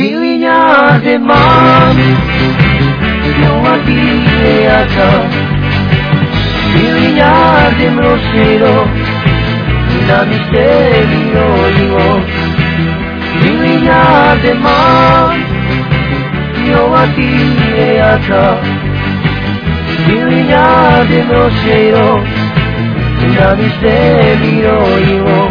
Viña de Mar, no aquí de acá, mi Viña de Brosero, la misterio olivo, mi Viña de Mar, no aquí de acá, mi Viña de Brosero, la misterio olivo.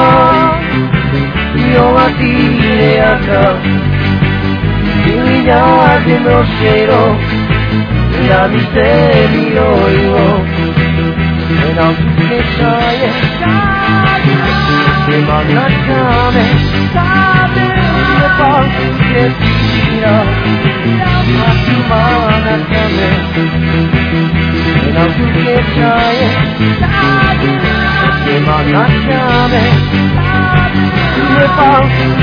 hati nireaka Bila aten osero Bila misterio igo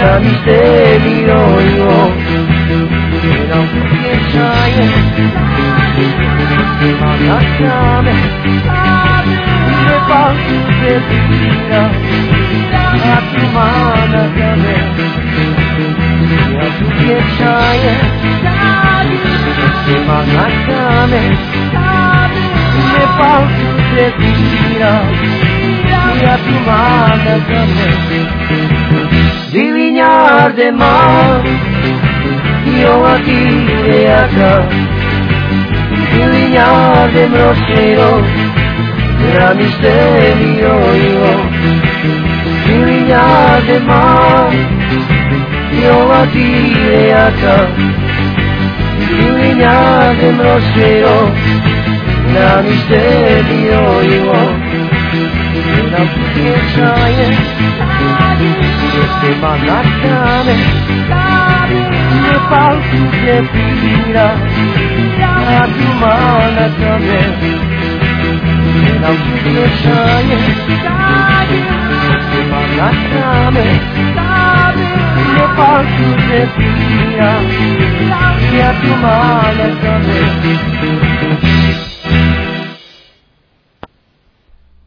なミステリオよ You don't forget trying 真夏雨 Never forget me 夏真夏雨 You don't forget trying 真夏雨 Never forget me 夏真夏雨 Living mirar de más, yo aquí de y no de y era misterio yo, viñar de más, yo aquí de y viñar de brosero, era misterio yo, la cane ne falso pietira la me la me